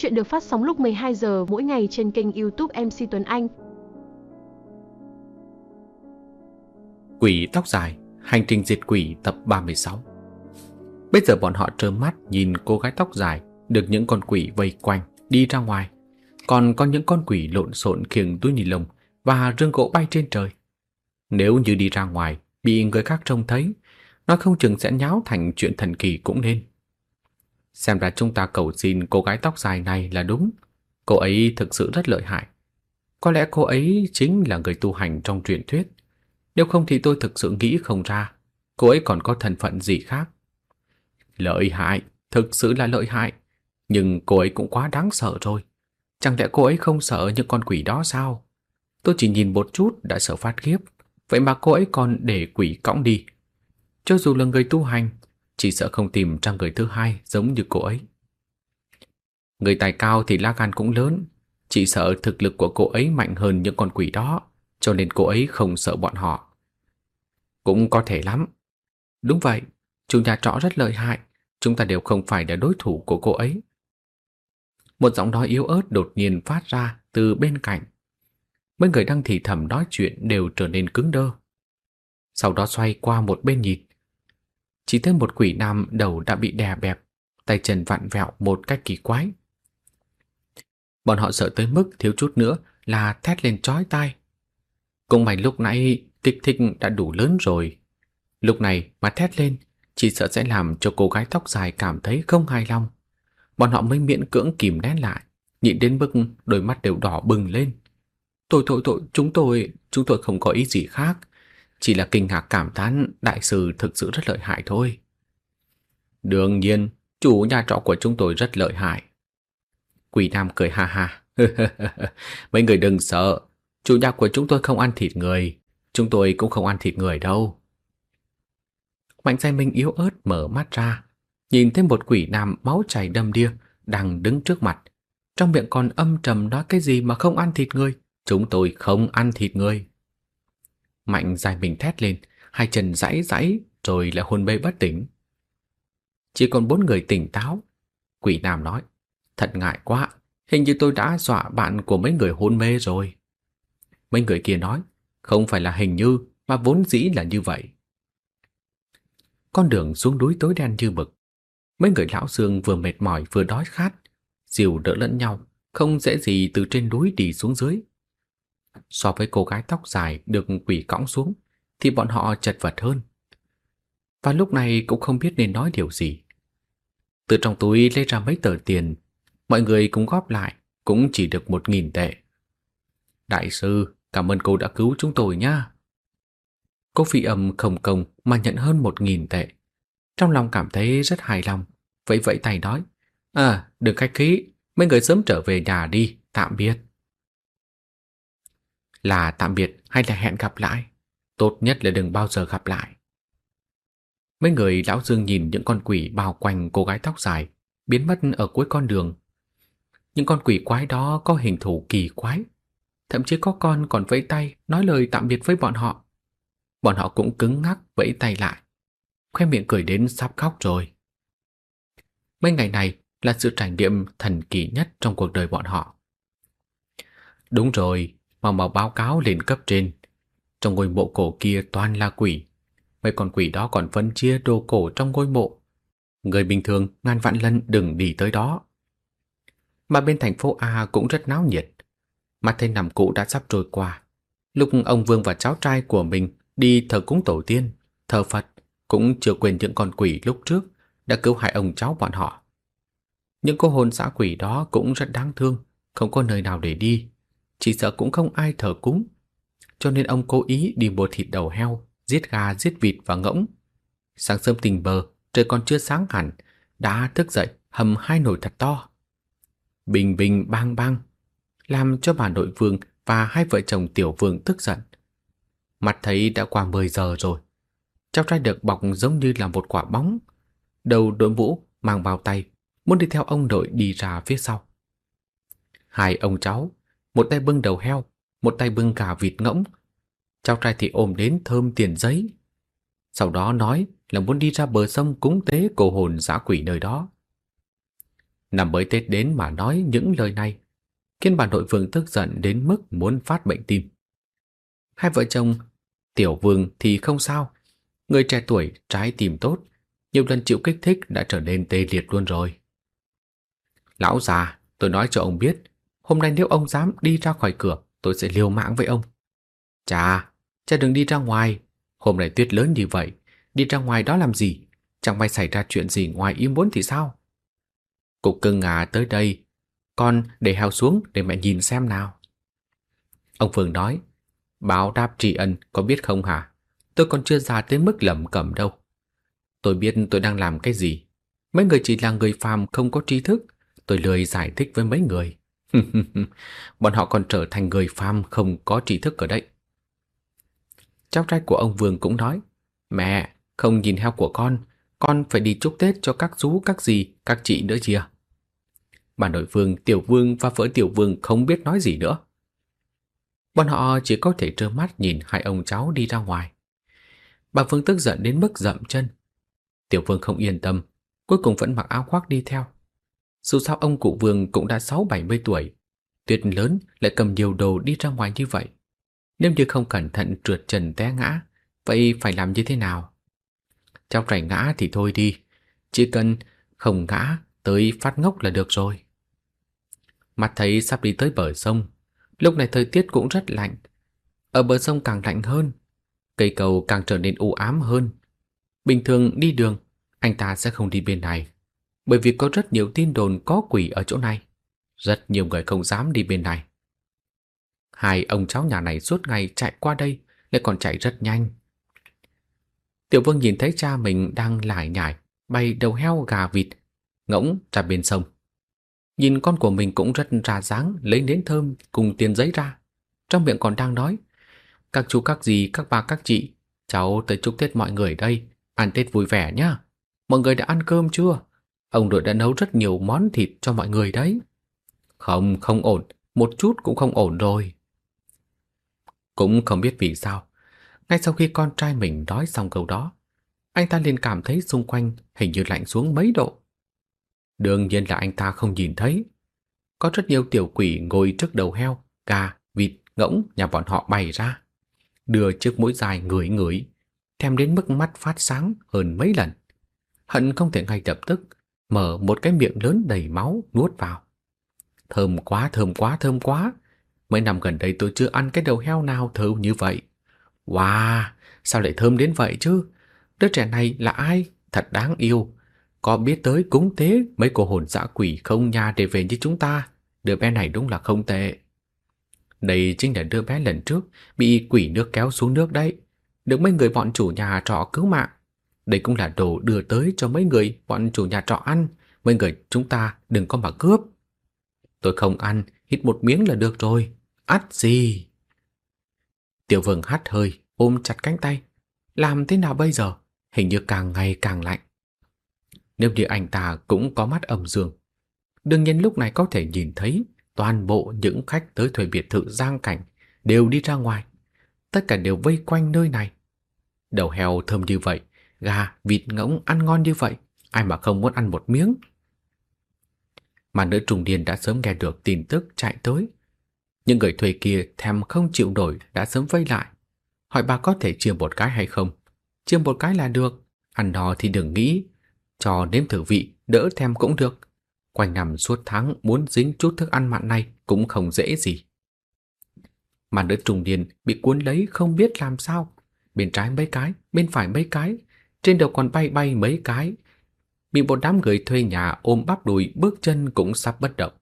Chuyện được phát sóng lúc 12 giờ mỗi ngày trên kênh YouTube MC Tuấn Anh. Quỷ tóc dài, hành trình diệt quỷ tập 36 Bây giờ bọn họ trơ mắt nhìn cô gái tóc dài được những con quỷ vây quanh đi ra ngoài. Còn có những con quỷ lộn xộn khiêng túi ni lông và rương gỗ bay trên trời. Nếu như đi ra ngoài bị người khác trông thấy, nó không chừng sẽ nháo thành chuyện thần kỳ cũng nên. Xem ra chúng ta cầu xin cô gái tóc dài này là đúng. Cô ấy thực sự rất lợi hại. Có lẽ cô ấy chính là người tu hành trong truyền thuyết. Nếu không thì tôi thực sự nghĩ không ra. Cô ấy còn có thân phận gì khác. Lợi hại, thực sự là lợi hại. Nhưng cô ấy cũng quá đáng sợ rồi. Chẳng lẽ cô ấy không sợ những con quỷ đó sao? Tôi chỉ nhìn một chút đã sợ phát khiếp. Vậy mà cô ấy còn để quỷ cõng đi. Cho dù là người tu hành, chỉ sợ không tìm ra người thứ hai giống như cô ấy. Người tài cao thì lá gan cũng lớn, chỉ sợ thực lực của cô ấy mạnh hơn những con quỷ đó, cho nên cô ấy không sợ bọn họ. Cũng có thể lắm. Đúng vậy, chủ nhà trọ rất lợi hại, chúng ta đều không phải là đối thủ của cô ấy. Một giọng nói yếu ớt đột nhiên phát ra từ bên cạnh. Mấy người đang thì thầm nói chuyện đều trở nên cứng đơ. Sau đó xoay qua một bên nhìn. Chỉ thấy một quỷ nam đầu đã bị đè bẹp, tay chân vặn vẹo một cách kỳ quái. Bọn họ sợ tới mức thiếu chút nữa là thét lên chói tai. Cũng may lúc nãy kích thích đã đủ lớn rồi. Lúc này mà thét lên chỉ sợ sẽ làm cho cô gái tóc dài cảm thấy không hài lòng. Bọn họ mới miễn cưỡng kìm nén lại, nhịn đến mức đôi mắt đều đỏ bừng lên. Tôi, tôi, tôi, chúng tôi, chúng tôi không có ý gì khác. Chỉ là kinh ngạc cảm thán đại sư thực sự rất lợi hại thôi. Đương nhiên, chủ nhà trọ của chúng tôi rất lợi hại. Quỷ Nam cười ha ha. Mấy người đừng sợ, chủ nhà của chúng tôi không ăn thịt người, chúng tôi cũng không ăn thịt người đâu. Mạnh Giai Minh yếu ớt mở mắt ra, nhìn thấy một quỷ nam máu chảy đâm đìa đang đứng trước mặt. Trong miệng còn âm trầm nói cái gì mà không ăn thịt người, chúng tôi không ăn thịt người. Mạnh dài mình thét lên, hai chân rãy rãy rồi lại hôn mê bất tỉnh. Chỉ còn bốn người tỉnh táo. Quỷ Nam nói, thật ngại quá, hình như tôi đã dọa bạn của mấy người hôn mê rồi. Mấy người kia nói, không phải là hình như, mà vốn dĩ là như vậy. Con đường xuống núi tối đen như mực. Mấy người lão xương vừa mệt mỏi vừa đói khát, dìu đỡ lẫn nhau, không dễ gì từ trên núi đi xuống dưới. So với cô gái tóc dài được quỷ cõng xuống, Thì bọn họ chật vật hơn. Và lúc này cũng không biết nên nói điều gì. Từ trong túi lấy ra mấy tờ tiền, Mọi người cùng góp lại, Cũng chỉ được một nghìn tệ. Đại sư, Cảm ơn cô đã cứu chúng tôi nha Cô phi âm không công Mà nhận hơn một nghìn tệ. Trong lòng cảm thấy rất hài lòng, Vẫy vẫy tay nói À đừng khách khí, Mấy người sớm trở về nhà đi, Tạm biệt là tạm biệt hay là hẹn gặp lại? Tốt nhất là đừng bao giờ gặp lại. Mấy người lão Dương nhìn những con quỷ bao quanh cô gái tóc dài, biến mất ở cuối con đường. Những con quỷ quái đó có hình thù kỳ quái. Thậm chí có con còn vẫy tay nói lời tạm biệt với bọn họ. Bọn họ cũng cứng ngắc vẫy tay lại. Khoe miệng cười đến sắp khóc rồi. Mấy ngày này là sự trải nghiệm thần kỳ nhất trong cuộc đời bọn họ. Đúng rồi, mau mau báo cáo lên cấp trên. Trong ngôi mộ cổ kia toàn là quỷ. Mấy con quỷ đó còn phân chia đồ cổ trong ngôi mộ. Người bình thường ngàn vạn lần đừng đi tới đó. Mà bên thành phố A cũng rất náo nhiệt. Mặt thấy nằm cũ đã sắp trôi qua. Lúc ông Vương và cháu trai của mình đi thờ cúng tổ tiên, thờ Phật, cũng chưa quên những con quỷ lúc trước đã cứu hại ông cháu bọn họ. Những cô hồn xã quỷ đó cũng rất đáng thương, không có nơi nào để đi, chỉ sợ cũng không ai thờ cúng. Cho nên ông cố ý đi mua thịt đầu heo, giết gà, giết vịt và ngỗng. Sáng sớm tình bờ, trời còn chưa sáng hẳn, đã thức dậy hầm hai nồi thật to. Bình bình bang bang, làm cho bà nội vương và hai vợ chồng tiểu vương tức giận. Mặt thấy đã qua 10 giờ rồi. Cháu trai được bọc giống như là một quả bóng. Đầu đội mũ, mang bao tay, muốn đi theo ông nội đi ra phía sau. Hai ông cháu một tay bưng đầu heo, một tay bưng cả vịt ngỗng. Cháu trai thì ôm đến thơm tiền giấy. Sau đó nói là muốn đi ra bờ sông cúng tế cổ hồn giã quỷ nơi đó. Năm mới Tết đến mà nói những lời này, khiến bà nội vương tức giận đến mức muốn phát bệnh tim. Hai vợ chồng, tiểu vương thì không sao. Người trẻ tuổi, trái tim tốt, nhiều lần chịu kích thích đã trở nên tê liệt luôn rồi. Lão già, tôi nói cho ông biết, hôm nay nếu ông dám đi ra khỏi cửa, tôi sẽ liều mạng với ông. Chà, cha đừng đi ra ngoài, hôm nay tuyết lớn như vậy, đi ra ngoài đó làm gì? Chẳng may xảy ra chuyện gì ngoài ý muốn thì sao? Cục cưng à tới đây, con để heo xuống để mẹ nhìn xem nào. Ông Phương nói, báo đáp tri ân có biết không hả? Tôi còn chưa già tới mức lẩm cẩm đâu. Tôi biết tôi đang làm cái gì. Mấy người chỉ là người phàm không có tri thức. Tôi lười giải thích với mấy người. Bọn họ còn trở thành người phàm không có trí thức ở đây. Cháu trai của ông Vương cũng nói, Mẹ, không nhìn heo của con, con phải đi chúc Tết cho các chú, các dì, các chị nữa chia. Bà nội vương, tiểu vương và vợ tiểu vương không biết nói gì nữa. Bọn họ chỉ có thể trơ mắt nhìn hai ông cháu đi ra ngoài. Bà Vương tức giận đến mức dậm chân. Tiểu Vương không yên tâm, cuối cùng vẫn mặc áo khoác đi theo. Dù sao ông cụ Vương cũng đã sáu bảy mươi tuổi, tuyệt lớn lại cầm nhiều đồ đi ra ngoài như vậy. Nếu như không cẩn thận trượt trần té ngã, vậy phải làm như thế nào? Cháu trải ngã thì thôi đi, chỉ cần không ngã tới phát ngốc là được rồi. Mặt thấy sắp đi tới bờ sông, lúc này thời tiết cũng rất lạnh. Ở bờ sông càng lạnh hơn, cây cầu càng trở nên u ám hơn. Bình thường đi đường, anh ta sẽ không đi bên này, bởi vì có rất nhiều tin đồn có quỷ ở chỗ này. Rất nhiều người không dám đi bên này. Hai ông cháu nhà này suốt ngày chạy qua đây, lại còn chạy rất nhanh. Tiểu Vương nhìn thấy cha mình đang lải nhải, bay đầu heo gà vịt, ngỗng ra bên sông. Nhìn con của mình cũng rất ra dáng, lấy nến thơm cùng tiền giấy ra. Trong miệng còn đang nói, các chú các dì, các bà các chị, cháu tới chúc Tết mọi người đây, ăn Tết vui vẻ nhá. Mọi người đã ăn cơm chưa? Ông đội đã nấu rất nhiều món thịt cho mọi người đấy. Không, không ổn, một chút cũng không ổn rồi. Cũng không biết vì sao, ngay sau khi con trai mình nói xong câu đó, anh ta liền cảm thấy xung quanh hình như lạnh xuống mấy độ. Đương nhiên là anh ta không nhìn thấy. Có rất nhiều tiểu quỷ ngồi trước đầu heo, gà, vịt, ngỗng nhà bọn họ bày ra. Đưa chiếc mũi dài ngửi ngửi, thèm đến mức mắt phát sáng hơn mấy lần. Hận không thể ngay lập tức mở một cái miệng lớn đầy máu nuốt vào. Thơm quá, thơm quá, thơm quá. Mấy năm gần đây tôi chưa ăn cái đầu heo nào thơm như vậy. Wow, sao lại thơm đến vậy chứ? Đứa trẻ này là ai? Thật đáng yêu. Có biết tới cúng tế mấy cô hồn dã quỷ không nhà để về như chúng ta. Đứa bé này đúng là không tệ. Đây chính là đứa bé lần trước bị quỷ nước kéo xuống nước đấy. Được mấy người bọn chủ nhà trọ cứu mạng. Đây cũng là đồ đưa tới cho mấy người bọn chủ nhà trọ ăn. Mấy người chúng ta đừng có mà cướp. Tôi không ăn, hít một miếng là được rồi. Át gì? Tiểu vương hắt hơi, ôm chặt cánh tay. Làm thế nào bây giờ? Hình như càng ngày càng lạnh. Nếu như anh ta cũng có mắt âm dương, đương nhiên lúc này có thể nhìn thấy toàn bộ những khách tới thuê biệt thự giang cảnh đều đi ra ngoài. Tất cả đều vây quanh nơi này. Đầu heo thơm như vậy, gà, vịt ngỗng ăn ngon như vậy, ai mà không muốn ăn một miếng. Mà nữ trùng điền đã sớm nghe được tin tức chạy tới. Những người thuê kia thèm không chịu nổi đã sớm vây lại. Hỏi bà có thể chia một cái hay không? Chia một cái là được, ăn no thì đừng nghĩ. Cho nếm thử vị, đỡ thèm cũng được. Quanh nằm suốt tháng muốn dính chút thức ăn mặn này cũng không dễ gì. Mà nữ trùng điền bị cuốn lấy không biết làm sao. Bên trái mấy cái, bên phải mấy cái, trên đầu còn bay bay mấy cái. Bị một đám người thuê nhà ôm bắp đùi bước chân cũng sắp bất động.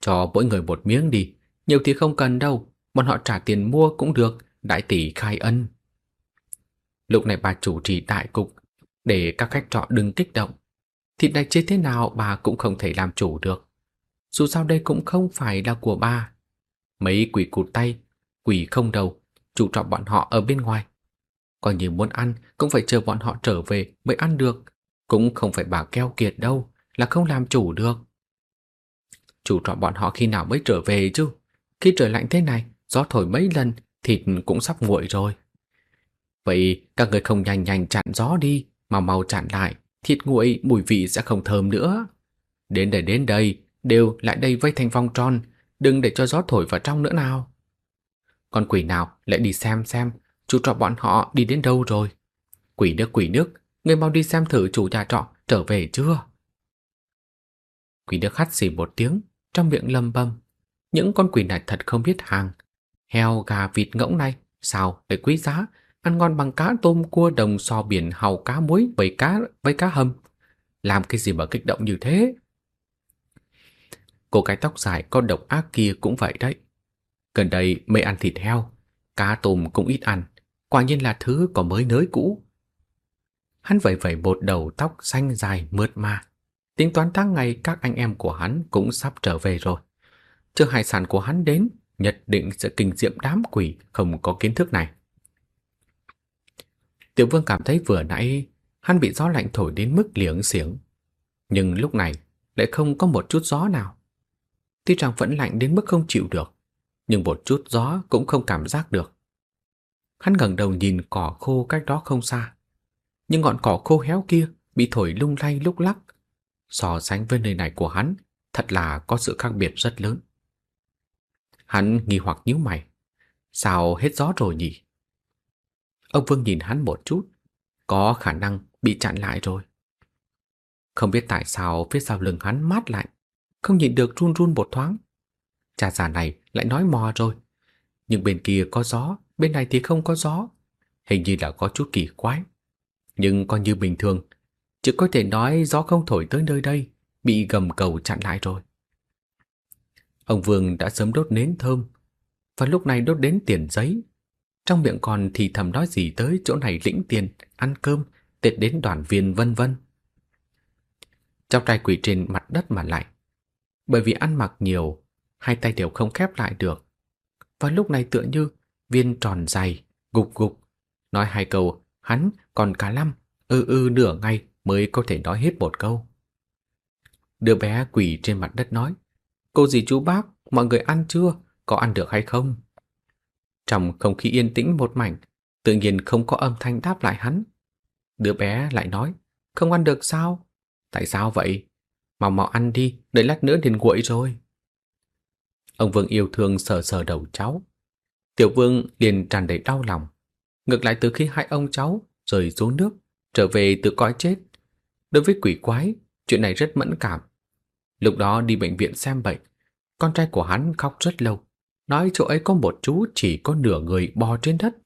Cho mỗi người một miếng đi, nhiều thì không cần đâu, bọn họ trả tiền mua cũng được, đại tỷ khai ân. Lúc này bà chủ trì đại cục, để các khách trọ đừng kích động. Thịt này chế thế nào bà cũng không thể làm chủ được. Dù sao đây cũng không phải là của bà. Mấy quỷ cụt tay, quỷ không đầu, chủ trọ bọn họ ở bên ngoài. Còn như muốn ăn cũng phải chờ bọn họ trở về mới ăn được. Cũng không phải bà keo kiệt đâu, là không làm chủ được. Chủ trọ bọn họ khi nào mới trở về chứ? Khi trời lạnh thế này, gió thổi mấy lần, thịt cũng sắp nguội rồi. Vậy các người không nhanh nhanh chặn gió đi, mà mau chặn lại, thịt nguội mùi vị sẽ không thơm nữa. Đến đây đến đây, đều lại đây vây thành vòng tròn, đừng để cho gió thổi vào trong nữa nào. Con quỷ nào lại đi xem xem, chủ trọ bọn họ đi đến đâu rồi. Quỷ nước quỷ nước, người mau đi xem thử chủ nhà trọ trở về chưa. Quỷ nước hắt xì một tiếng, trong miệng lầm bầm. Những con quỷ này thật không biết hàng. Heo, gà, vịt ngỗng này, sao lại quý giá, ăn ngon bằng cá tôm cua đồng sò biển hàu cá muối với cá với cá hầm. Làm cái gì mà kích động như thế? Cô cái tóc dài con độc ác kia cũng vậy đấy. Gần đây mê ăn thịt heo, cá tôm cũng ít ăn, quả nhiên là thứ có mới nới cũ. Hắn vẩy vẩy bột đầu tóc xanh dài mượt mà. Tính toán tháng ngày các anh em của hắn cũng sắp trở về rồi. Chưa hải sản của hắn đến, nhất định sẽ kinh diệm đám quỷ không có kiến thức này. Tiểu vương cảm thấy vừa nãy hắn bị gió lạnh thổi đến mức liếng xiếng. Nhưng lúc này lại không có một chút gió nào. Tuy rằng vẫn lạnh đến mức không chịu được, nhưng một chút gió cũng không cảm giác được. Hắn ngẩng đầu nhìn cỏ khô cách đó không xa. Nhưng ngọn cỏ khô héo kia bị thổi lung lay lúc lắc. So sánh với nơi này của hắn, thật là có sự khác biệt rất lớn. Hắn nghi hoặc nhíu mày. Sao hết gió rồi nhỉ? Ông Vương nhìn hắn một chút. Có khả năng bị chặn lại rồi. Không biết tại sao phía sau lưng hắn mát lạnh, không nhìn được run run một thoáng. Cha già này lại nói mò rồi. Nhưng bên kia có gió, bên này thì không có gió. Hình như là có chút kỳ quái. Nhưng coi như bình thường, chỉ có thể nói gió không thổi tới nơi đây, bị gầm cầu chặn lại rồi. Ông Vương đã sớm đốt nến thơm, và lúc này đốt đến tiền giấy. Trong miệng còn thì thầm nói gì tới chỗ này lĩnh tiền, ăn cơm, tết đến đoàn viên vân vân. Trong trai quỷ trên mặt đất mà lạnh. Bởi vì ăn mặc nhiều, hai tay đều không khép lại được. Và lúc này tựa như viên tròn dày, gục gục. Nói hai câu, hắn còn cả lăm, ư ư nửa ngày mới có thể nói hết một câu. Đứa bé quỷ trên mặt đất nói, Cô dì chú bác, mọi người ăn chưa? Có ăn được hay không? Trong không khí yên tĩnh một mảnh, tự nhiên không có âm thanh đáp lại hắn. Đứa bé lại nói, không ăn được sao? Tại sao vậy? Mau mau ăn đi, đợi lát nữa đến nguội rồi. Ông Vương yêu thương sờ sờ đầu cháu. Tiểu Vương liền tràn đầy đau lòng. Ngược lại từ khi hai ông cháu rời xuống nước, trở về từ cõi chết. Đối với quỷ quái, chuyện này rất mẫn cảm. Lúc đó đi bệnh viện xem bệnh, con trai của hắn khóc rất lâu, nói chỗ ấy có một chú chỉ có nửa người bò trên đất,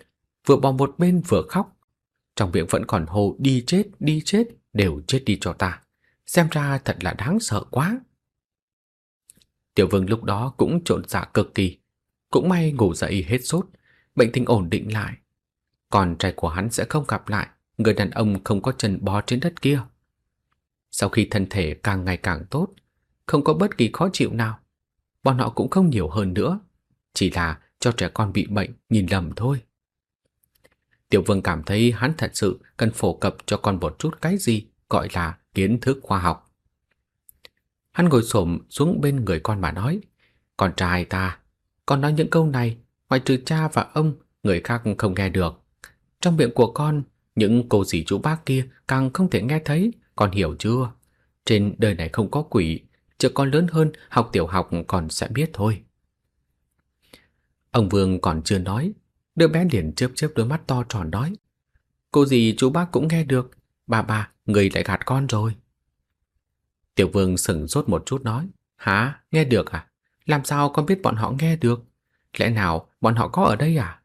vừa bò một bên vừa khóc. Trong miệng vẫn còn hô đi chết, đi chết, đều chết đi cho ta. Xem ra thật là đáng sợ quá. Tiểu vương lúc đó cũng trộn dạ cực kỳ. Cũng may ngủ dậy hết sốt, bệnh tình ổn định lại. Còn trai của hắn sẽ không gặp lại người đàn ông không có chân bò trên đất kia. Sau khi thân thể càng ngày càng tốt, không có bất kỳ khó chịu nào. Bọn họ cũng không nhiều hơn nữa, chỉ là cho trẻ con bị bệnh nhìn lầm thôi. Tiểu Vương cảm thấy hắn thật sự cần phổ cập cho con một chút cái gì gọi là kiến thức khoa học. Hắn ngồi xổm xuống bên người con mà nói, con trai ta, con nói những câu này, ngoài trừ cha và ông, người khác không nghe được. Trong miệng của con, những cô dì chú bác kia càng không thể nghe thấy, con hiểu chưa? Trên đời này không có quỷ, chờ con lớn hơn học tiểu học còn sẽ biết thôi. Ông Vương còn chưa nói, đứa bé liền chớp chớp đôi mắt to tròn nói. Cô dì chú bác cũng nghe được, bà bà, người lại gạt con rồi. Tiểu Vương sừng sốt một chút nói, hả, nghe được à? Làm sao con biết bọn họ nghe được? Lẽ nào bọn họ có ở đây à?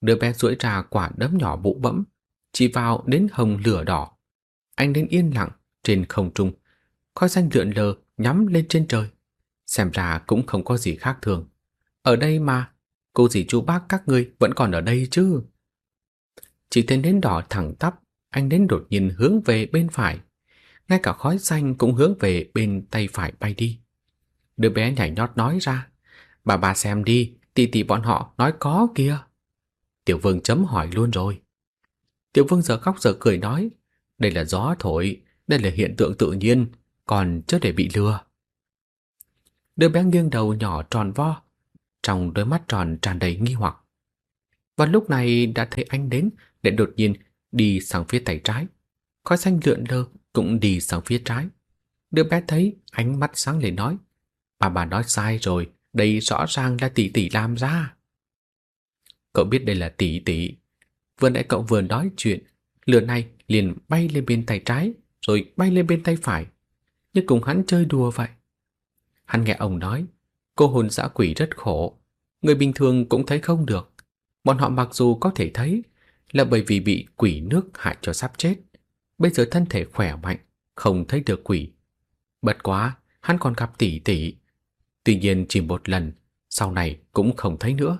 Đứa bé duỗi ra quả đấm nhỏ bụ bẫm, chỉ vào đến hồng lửa đỏ. Anh đến yên lặng trên không trung khói xanh lượn lờ nhắm lên trên trời. Xem ra cũng không có gì khác thường. Ở đây mà, cô dì chú bác các ngươi vẫn còn ở đây chứ. Chỉ thấy nến đỏ thẳng tắp, anh đến đột nhiên hướng về bên phải. Ngay cả khói xanh cũng hướng về bên tay phải bay đi. Đứa bé nhảy nhót nói ra. Bà bà xem đi, tỷ tỷ bọn họ nói có kìa. Tiểu vương chấm hỏi luôn rồi. Tiểu vương giờ khóc giờ cười nói. Đây là gió thổi, đây là hiện tượng tự nhiên, còn chưa để bị lừa. Đứa bé nghiêng đầu nhỏ tròn vo, trong đôi mắt tròn tràn đầy nghi hoặc. Và lúc này đã thấy anh đến để đột nhiên đi sang phía tay trái. Khói xanh lượn lơ cũng đi sang phía trái. Đứa bé thấy ánh mắt sáng lên nói Bà bà nói sai rồi. Đây rõ ràng là tỷ tỷ làm ra. Cậu biết đây là tỷ tỷ. Vừa nãy cậu vừa nói chuyện. Lửa này liền bay lên bên tay trái, Rồi bay lên bên tay phải. Như cùng hắn chơi đùa vậy. Hắn nghe ông nói, Cô hồn dã quỷ rất khổ. Người bình thường cũng thấy không được. Bọn họ mặc dù có thể thấy Là bởi vì bị quỷ nước hại cho sắp chết. Bây giờ thân thể khỏe mạnh, Không thấy được quỷ. Bật quá, hắn còn gặp tỷ tỷ. Tuy nhiên chỉ một lần, Sau này cũng không thấy nữa.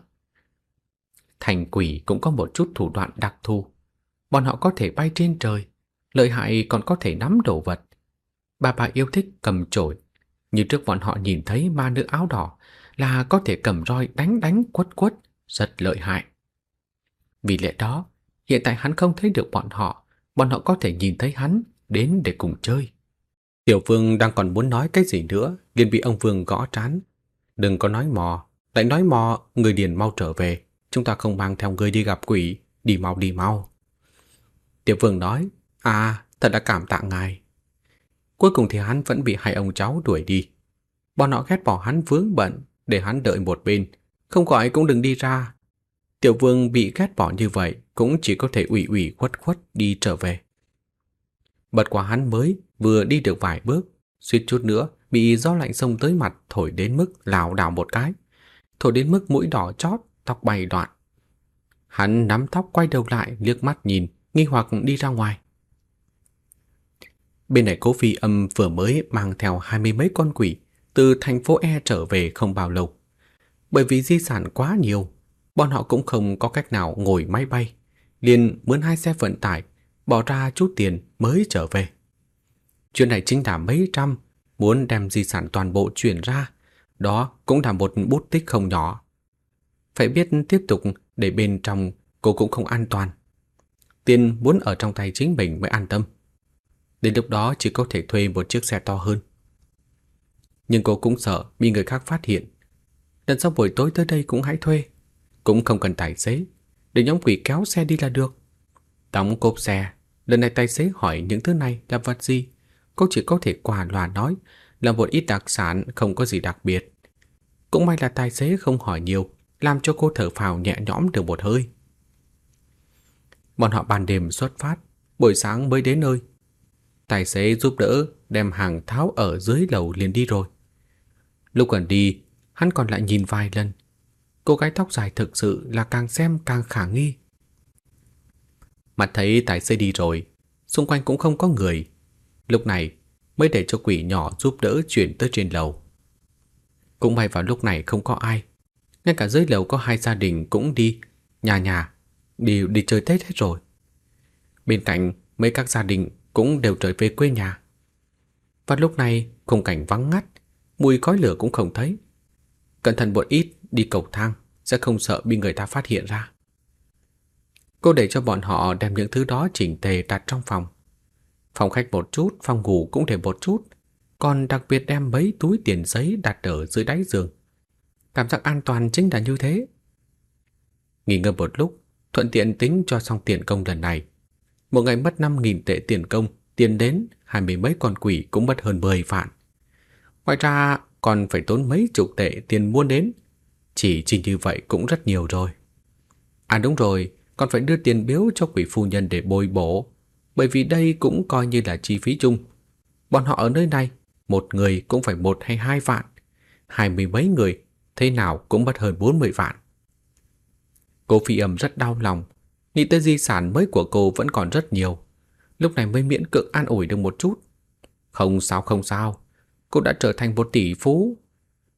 Thành quỷ cũng có một chút thủ đoạn đặc thù. Bọn họ có thể bay trên trời, Lợi hại còn có thể nắm đồ vật. Bà bà yêu thích cầm chổi. Như trước bọn họ nhìn thấy ma nữ áo đỏ Là có thể cầm roi đánh đánh quất quất, Rất lợi hại. Vì lẽ đó, Hiện tại hắn không thấy được bọn họ. Bọn họ có thể nhìn thấy hắn Đến để cùng chơi. Tiểu vương đang còn muốn nói cái gì nữa, liền bị ông vương gõ trán. Đừng có nói mò, Lại nói mò, Người điền mau trở về. Chúng ta không mang theo người đi gặp quỷ, Đi mau đi mau. Tiểu vương nói À thật đã cảm tạ ngài. Cuối cùng thì hắn vẫn bị hai ông cháu đuổi đi. Bọn họ ghét bỏ hắn vướng bận, Để hắn đợi một bên. Không gọi cũng đừng đi ra. Tiểu vương bị ghét bỏ như vậy, Cũng chỉ có thể ủy ủy khuất khuất đi trở về. Bật qua hắn mới vừa đi được vài bước Suýt chút nữa Bị gió lạnh xông tới mặt Thổi đến mức lảo đảo một cái Thổi đến mức mũi đỏ chót Tóc bay đoạn Hắn nắm tóc quay đầu lại liếc mắt nhìn Nghi hoặc đi ra ngoài Bên này cố phi âm vừa mới mang theo hai mươi mấy con quỷ từ thành phố E trở về không bao lâu. Bởi vì di sản quá nhiều, bọn họ cũng không có cách nào ngồi máy bay, liền mướn hai xe vận tải, bỏ ra chút tiền mới trở về. Chuyện này chính là mấy trăm, muốn đem di sản toàn bộ chuyển ra, đó cũng là một bút tích không nhỏ. Phải biết tiếp tục để bên trong cô cũng không an toàn. Tiền muốn ở trong tay chính mình mới an tâm. Đến lúc đó chỉ có thể thuê một chiếc xe to hơn. Nhưng cô cũng sợ bị người khác phát hiện. Lần sau buổi tối tới đây cũng hãy thuê. Cũng không cần tài xế. Để nhóm quỷ kéo xe đi là được. Đóng cốp xe. Lần này tài xế hỏi những thứ này là vật gì. Cô chỉ có thể quả loà nói là một ít đặc sản không có gì đặc biệt. Cũng may là tài xế không hỏi nhiều, làm cho cô thở phào nhẹ nhõm được một hơi. Bọn họ ban đêm xuất phát, buổi sáng mới đến nơi. Tài xế giúp đỡ đem hàng tháo ở dưới lầu liền đi rồi. Lúc gần đi, hắn còn lại nhìn vài lần. Cô gái tóc dài thực sự là càng xem càng khả nghi. Mặt thấy tài xế đi rồi, xung quanh cũng không có người. Lúc này mới để cho quỷ nhỏ giúp đỡ chuyển tới trên lầu. Cũng may vào lúc này không có ai. Ngay cả dưới lầu có hai gia đình cũng đi, nhà nhà, đều đi chơi Tết hết rồi. Bên cạnh mấy các gia đình cũng đều trở về quê nhà. Và lúc này khung cảnh vắng ngắt, mùi khói lửa cũng không thấy. Cẩn thận một ít đi cầu thang sẽ không sợ bị người ta phát hiện ra. Cô để cho bọn họ đem những thứ đó chỉnh tề đặt trong phòng. Phòng khách một chút, phòng ngủ cũng để một chút, còn đặc biệt đem mấy túi tiền giấy đặt ở dưới đáy giường. Cảm giác an toàn chính là như thế. Nghỉ ngơi một lúc, thuận tiện tính cho xong tiền công lần này. Một ngày mất 5.000 tệ tiền công, tiền đến hai mươi mấy con quỷ cũng mất hơn 10 vạn. Ngoài ra còn phải tốn mấy chục tệ tiền mua đến. Chỉ chỉ như vậy cũng rất nhiều rồi. À đúng rồi, còn phải đưa tiền biếu cho quỷ phu nhân để bồi bổ. Bởi vì đây cũng coi như là chi phí chung. Bọn họ ở nơi này, một người cũng phải một hay hai vạn. Hai mươi mấy người, thế nào cũng mất hơn 40 vạn. Cô phi âm rất đau lòng. Nghĩ tới di sản mới của cô vẫn còn rất nhiều. Lúc này mới miễn cưỡng an ủi được một chút. Không sao không sao, cô đã trở thành một tỷ phú.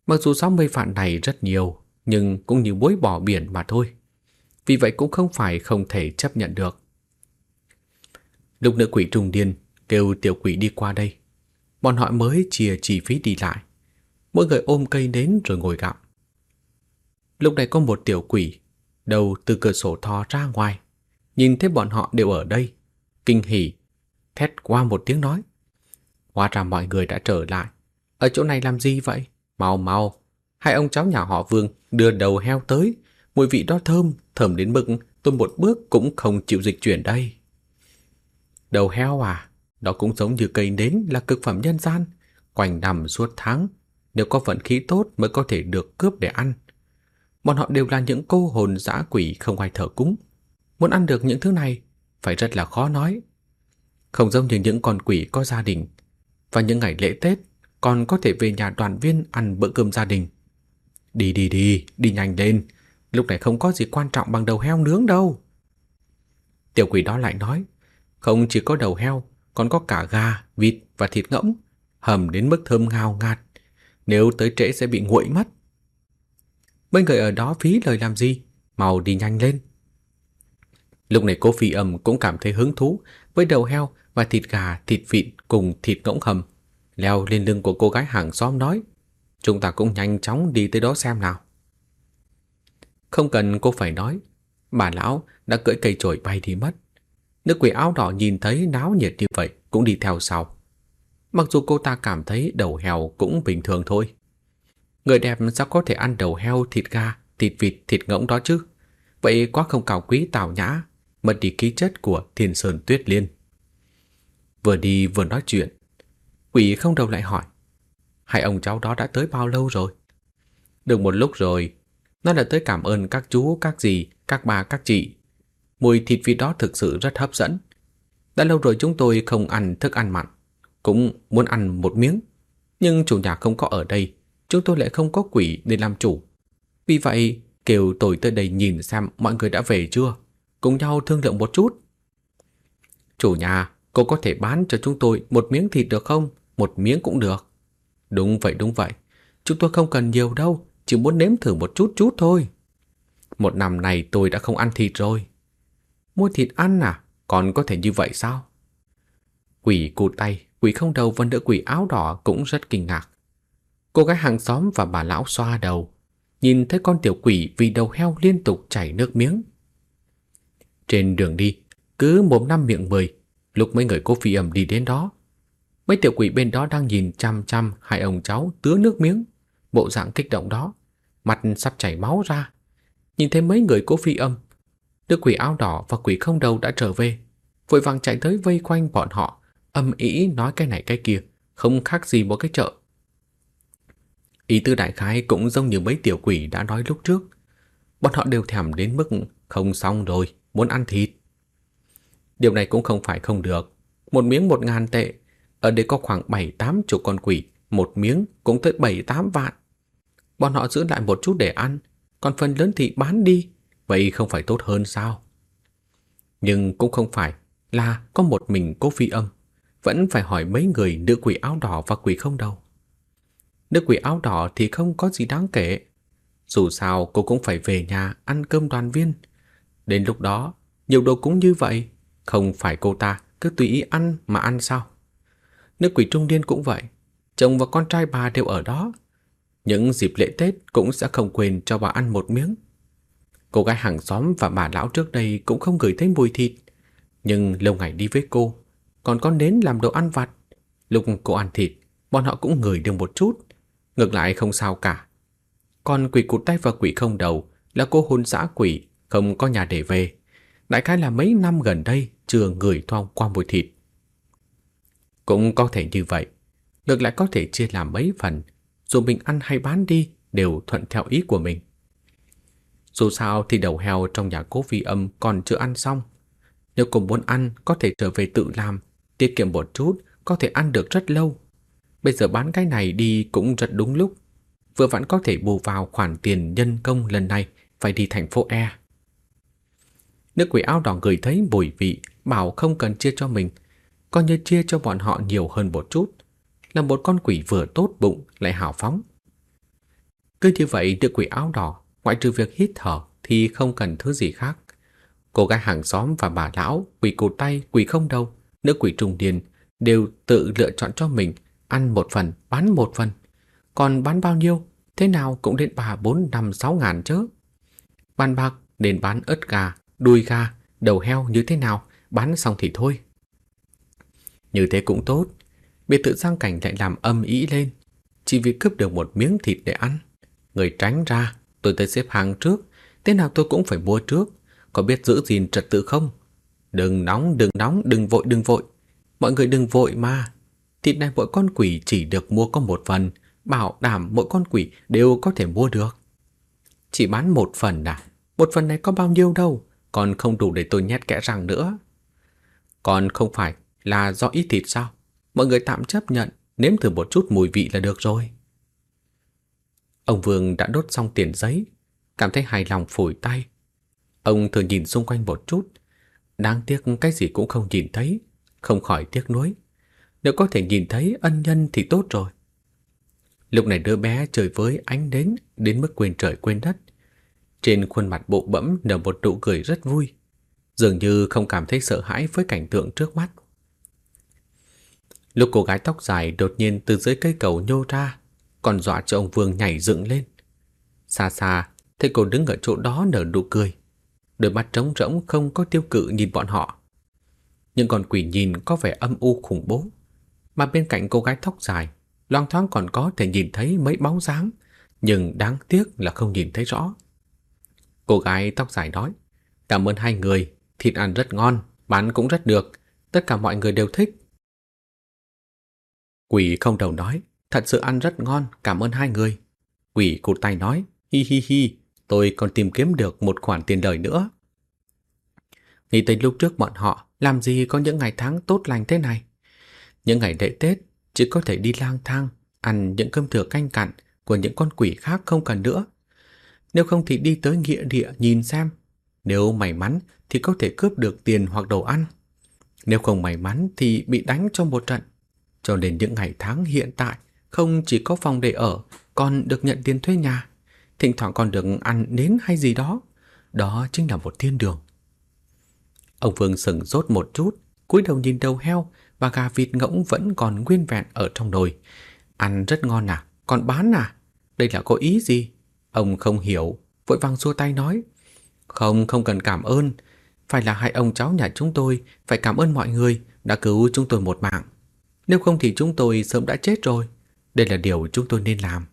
Mặc dù 60 vạn này rất nhiều, nhưng cũng như bối bỏ biển mà thôi. Vì vậy cũng không phải không thể chấp nhận được. Lúc nữ quỷ trùng điên kêu tiểu quỷ đi qua đây. Bọn họ mới chia chi phí đi lại. Mỗi người ôm cây đến rồi ngồi gặm. Lúc này có một tiểu quỷ đầu từ cửa sổ thò ra ngoài. Nhìn thấy bọn họ đều ở đây. Kinh hỉ, thét qua một tiếng nói. Hóa ra mọi người đã trở lại. Ở chỗ này làm gì vậy? Mau mau. Hai ông cháu nhà họ Vương đưa đầu heo tới. Mùi vị đó thơm, thơm đến mức tôi một bước cũng không chịu dịch chuyển đây. Đầu heo à? Đó cũng giống như cây nến là cực phẩm nhân gian. quanh năm suốt tháng, nếu có vận khí tốt mới có thể được cướp để ăn. Bọn họ đều là những cô hồn dã quỷ không ai thờ cúng. Muốn ăn được những thứ này phải rất là khó nói. Không giống như những con quỷ có gia đình. Và những ngày lễ Tết còn có thể về nhà đoàn viên ăn bữa cơm gia đình. Đi đi đi, đi nhanh lên. Lúc này không có gì quan trọng bằng đầu heo nướng đâu. Tiểu quỷ đó lại nói, không chỉ có đầu heo, còn có cả gà, vịt và thịt ngỗng, hầm đến mức thơm ngào ngạt. Nếu tới trễ sẽ bị nguội mất. Mấy người ở đó phí lời làm gì, mau đi nhanh lên. Lúc này cô phi âm cũng cảm thấy hứng thú với đầu heo và thịt gà, thịt vịt cùng thịt ngỗng hầm. Leo lên lưng của cô gái hàng xóm nói, chúng ta cũng nhanh chóng đi tới đó xem nào. Không cần cô phải nói, bà lão đã cưỡi cây chổi bay đi mất. Nữ quỷ áo đỏ nhìn thấy náo nhiệt như vậy cũng đi theo sau. Mặc dù cô ta cảm thấy đầu heo cũng bình thường thôi. Người đẹp sao có thể ăn đầu heo, thịt gà, thịt vịt, thịt ngỗng đó chứ? Vậy quá không cao quý tào nhã, mất đi khí chất của thiên sơn tuyết liên. Vừa đi vừa nói chuyện, quỷ không đầu lại hỏi. Hai ông cháu đó đã tới bao lâu rồi? Được một lúc rồi, nó là tới cảm ơn các chú, các dì, các bà, các chị. Mùi thịt vịt đó thực sự rất hấp dẫn. Đã lâu rồi chúng tôi không ăn thức ăn mặn, cũng muốn ăn một miếng. Nhưng chủ nhà không có ở đây, chúng tôi lại không có quỷ để làm chủ. Vì vậy, kêu tôi tới đây nhìn xem mọi người đã về chưa, cùng nhau thương lượng một chút. Chủ nhà, cô có thể bán cho chúng tôi một miếng thịt được không? Một miếng cũng được. Đúng vậy, đúng vậy. Chúng tôi không cần nhiều đâu, chỉ muốn nếm thử một chút chút thôi. Một năm này tôi đã không ăn thịt rồi. Mua thịt ăn à? Còn có thể như vậy sao? Quỷ cụt tay, quỷ không đầu và nữ quỷ áo đỏ cũng rất kinh ngạc. Cô gái hàng xóm và bà lão xoa đầu, nhìn thấy con tiểu quỷ vì đầu heo liên tục chảy nước miếng. Trên đường đi, cứ một năm miệng mười, lúc mấy người cô phi ẩm đi đến đó, mấy tiểu quỷ bên đó đang nhìn chăm chăm hai ông cháu tứa nước miếng, bộ dạng kích động đó, mặt sắp chảy máu ra. Nhìn thấy mấy người cố phi âm, đứa quỷ áo đỏ và quỷ không đầu đã trở về, vội vàng chạy tới vây quanh bọn họ, âm ý nói cái này cái kia, không khác gì một cái chợ. Ý tư đại khái cũng giống như mấy tiểu quỷ đã nói lúc trước. Bọn họ đều thèm đến mức không xong rồi, muốn ăn thịt. Điều này cũng không phải không được. Một miếng một ngàn tệ, ở đây có khoảng bảy tám chục con quỷ, một miếng cũng tới bảy tám vạn. Bọn họ giữ lại một chút để ăn, còn phần lớn thì bán đi, vậy không phải tốt hơn sao? Nhưng cũng không phải là có một mình cô phi âm, vẫn phải hỏi mấy người nữ quỷ áo đỏ và quỷ không đâu. Nữ quỷ áo đỏ thì không có gì đáng kể. Dù sao cô cũng phải về nhà ăn cơm đoàn viên. Đến lúc đó, nhiều đồ cũng như vậy. Không phải cô ta cứ tùy ý ăn mà ăn sao? Nữ quỷ trung niên cũng vậy. Chồng và con trai bà đều ở đó. Những dịp lễ Tết cũng sẽ không quên cho bà ăn một miếng. Cô gái hàng xóm và bà lão trước đây cũng không gửi thấy mùi thịt. Nhưng lâu ngày đi với cô, còn con đến làm đồ ăn vặt. Lúc cô ăn thịt, bọn họ cũng ngửi được một chút. Ngược lại không sao cả. Còn quỷ cụt tay và quỷ không đầu là cô hôn xã quỷ, không có nhà để về. Đại khái là mấy năm gần đây chưa ngửi thoang qua mùi thịt. Cũng có thể như vậy. Ngược lại có thể chia làm mấy phần, dù mình ăn hay bán đi đều thuận theo ý của mình. Dù sao thì đầu heo trong nhà cố phi âm còn chưa ăn xong. Nếu cùng muốn ăn có thể trở về tự làm, tiết kiệm một chút, có thể ăn được rất lâu. Bây giờ bán cái này đi cũng rất đúng lúc. Vừa vẫn có thể bù vào khoản tiền nhân công lần này phải đi thành phố E. Nước quỷ áo đỏ gửi thấy bùi vị, bảo không cần chia cho mình, coi như chia cho bọn họ nhiều hơn một chút, là một con quỷ vừa tốt bụng lại hào phóng. Cứ như vậy được quỷ áo đỏ, ngoại trừ việc hít thở thì không cần thứ gì khác. Cô gái hàng xóm và bà lão, quỷ cụt tay, quỷ không đâu, nữ quỷ trùng điền đều tự lựa chọn cho mình ăn một phần, bán một phần. Còn bán bao nhiêu, thế nào cũng đến bà bốn năm sáu ngàn chứ. Bàn bạc nên bán ớt gà, đuôi gà, đầu heo như thế nào, bán xong thì thôi. Như thế cũng tốt, biệt thự giang cảnh lại làm âm ý lên, chỉ vì cướp được một miếng thịt để ăn. Người tránh ra, tôi tới xếp hàng trước, thế nào tôi cũng phải mua trước, có biết giữ gìn trật tự không? Đừng nóng, đừng nóng, đừng vội, đừng vội. Mọi người đừng vội mà. thịt này mỗi con quỷ chỉ được mua có một phần, bảo đảm mỗi con quỷ đều có thể mua được. Chỉ bán một phần à? Một phần này có bao nhiêu đâu, còn không đủ để tôi nhét kẽ răng nữa. Còn không phải là do ít thịt sao? Mọi người tạm chấp nhận, nếm thử một chút mùi vị là được rồi. Ông Vương đã đốt xong tiền giấy, cảm thấy hài lòng phủi tay. Ông thường nhìn xung quanh một chút, đáng tiếc cái gì cũng không nhìn thấy, không khỏi tiếc nuối. Nếu có thể nhìn thấy ân nhân thì tốt rồi. Lúc này đứa bé chơi với ánh đến đến mức quên trời quên đất. Trên khuôn mặt bộ bẫm nở một nụ cười rất vui, dường như không cảm thấy sợ hãi với cảnh tượng trước mắt. Lúc cô gái tóc dài đột nhiên từ dưới cây cầu nhô ra, còn dọa cho ông Vương nhảy dựng lên. Xa xa, thấy cô đứng ở chỗ đó nở nụ cười. Đôi mắt trống rỗng không có tiêu cự nhìn bọn họ. Những con quỷ nhìn có vẻ âm u khủng bố. Mà bên cạnh cô gái tóc dài, loang thoáng còn có thể nhìn thấy mấy bóng dáng, nhưng đáng tiếc là không nhìn thấy rõ. Cô gái tóc dài nói, cảm ơn hai người, thịt ăn rất ngon, bán cũng rất được, tất cả mọi người đều thích. Quỷ không đầu nói, thật sự ăn rất ngon, cảm ơn hai người. Quỷ cụt tay nói, hi hi hi, tôi còn tìm kiếm được một khoản tiền đời nữa. Nghĩ tới lúc trước bọn họ làm gì có những ngày tháng tốt lành thế này. Những ngày lễ Tết chỉ có thể đi lang thang, ăn những cơm thừa canh cặn của những con quỷ khác không cần nữa. Nếu không thì đi tới nghĩa địa nhìn xem. Nếu may mắn thì có thể cướp được tiền hoặc đồ ăn. Nếu không may mắn thì bị đánh trong một trận. Cho nên những ngày tháng hiện tại không chỉ có phòng để ở, còn được nhận tiền thuê nhà. Thỉnh thoảng còn được ăn nến hay gì đó. Đó chính là một thiên đường. Ông Vương sừng rốt một chút, cúi đầu nhìn đầu heo và gà vịt ngỗng vẫn còn nguyên vẹn ở trong nồi. Ăn rất ngon à, còn bán à? Đây là có ý gì? Ông không hiểu, vội vàng xua tay nói. Không, không cần cảm ơn. Phải là hai ông cháu nhà chúng tôi phải cảm ơn mọi người đã cứu chúng tôi một mạng. Nếu không thì chúng tôi sớm đã chết rồi. Đây là điều chúng tôi nên làm.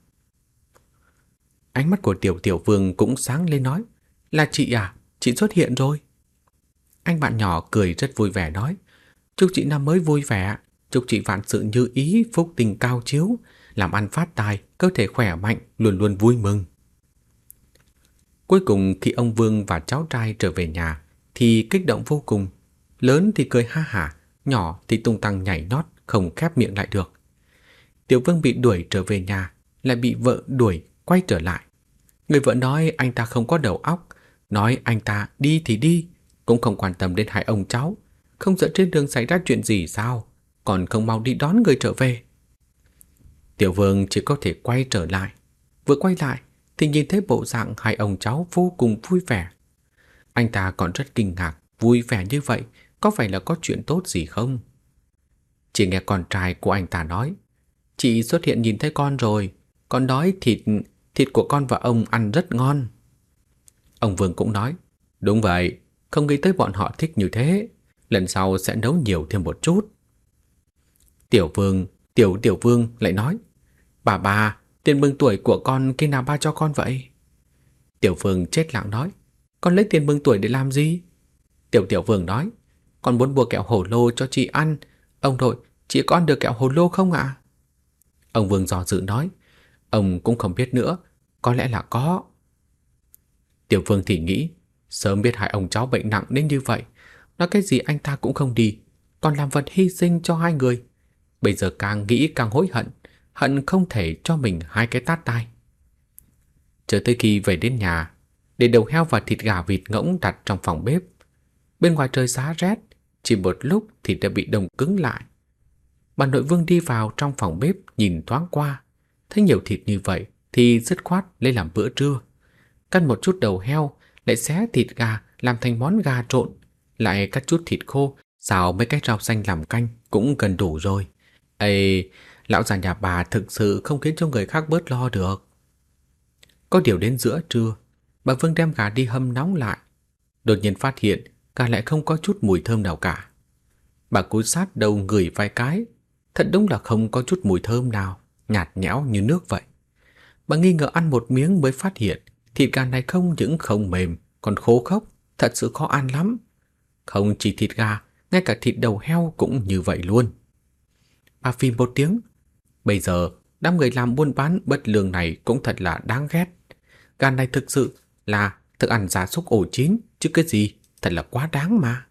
Ánh mắt của tiểu tiểu vương cũng sáng lên nói. Là chị à? Chị xuất hiện rồi. Anh bạn nhỏ cười rất vui vẻ nói. Chúc chị năm mới vui vẻ. Chúc chị vạn sự như ý, phúc tình cao chiếu, làm ăn phát tài, cơ thể khỏe mạnh, luôn luôn vui mừng. Cuối cùng khi ông Vương và cháu trai trở về nhà thì kích động vô cùng. Lớn thì cười ha hả, nhỏ thì tung tăng nhảy nhót, không khép miệng lại được. Tiểu Vương bị đuổi trở về nhà, lại bị vợ đuổi quay trở lại. Người vợ nói anh ta không có đầu óc, nói anh ta đi thì đi, cũng không quan tâm đến hai ông cháu, không sợ trên đường xảy ra chuyện gì sao, còn không mau đi đón người trở về. Tiểu Vương chỉ có thể quay trở lại. Vừa quay lại thì nhìn thấy bộ dạng hai ông cháu vô cùng vui vẻ. Anh ta còn rất kinh ngạc, vui vẻ như vậy có phải là có chuyện tốt gì không? Chỉ nghe con trai của anh ta nói, chị xuất hiện nhìn thấy con rồi, con đói thịt, thịt của con và ông ăn rất ngon. Ông Vương cũng nói, đúng vậy, không nghĩ tới bọn họ thích như thế, lần sau sẽ nấu nhiều thêm một chút. Tiểu Vương, Tiểu Tiểu Vương lại nói, bà bà, tiền mừng tuổi của con khi nào ba cho con vậy? Tiểu Vương chết lặng nói, con lấy tiền mừng tuổi để làm gì? Tiểu Tiểu Vương nói, con muốn mua kẹo hồ lô cho chị ăn. Ông nội, chị có ăn được kẹo hồ lô không ạ? Ông Vương dò dự nói, ông cũng không biết nữa, có lẽ là có. Tiểu Vương thì nghĩ, sớm biết hai ông cháu bệnh nặng đến như vậy, nói cái gì anh ta cũng không đi, còn làm vật hy sinh cho hai người. Bây giờ càng nghĩ càng hối hận, hận không thể cho mình hai cái tát tai. Chờ tới khi về đến nhà, để đầu heo và thịt gà vịt ngỗng đặt trong phòng bếp. Bên ngoài trời giá rét, chỉ một lúc thì đã bị đông cứng lại. Bà nội vương đi vào trong phòng bếp nhìn thoáng qua, thấy nhiều thịt như vậy thì dứt khoát lấy làm bữa trưa. Cắt một chút đầu heo, lại xé thịt gà làm thành món gà trộn, lại cắt chút thịt khô, xào mấy cái rau xanh làm canh cũng gần đủ rồi. Ê, lão già nhà bà thực sự không khiến cho người khác bớt lo được. Có điều đến giữa trưa, bà Vương đem gà đi hâm nóng lại. Đột nhiên phát hiện cả lại không có chút mùi thơm nào cả. Bà cúi sát đầu ngửi vài cái, thật đúng là không có chút mùi thơm nào, nhạt nhẽo như nước vậy. Bà nghi ngờ ăn một miếng mới phát hiện thịt gà này không những không mềm, còn khô khốc, thật sự khó ăn lắm. Không chỉ thịt gà, ngay cả thịt đầu heo cũng như vậy luôn. bà phim một tiếng. Bây giờ, đám người làm buôn bán bất lương này cũng thật là đáng ghét. gà này thực sự là thức ăn gia súc ổ chín, chứ cái gì, thật là quá đáng mà.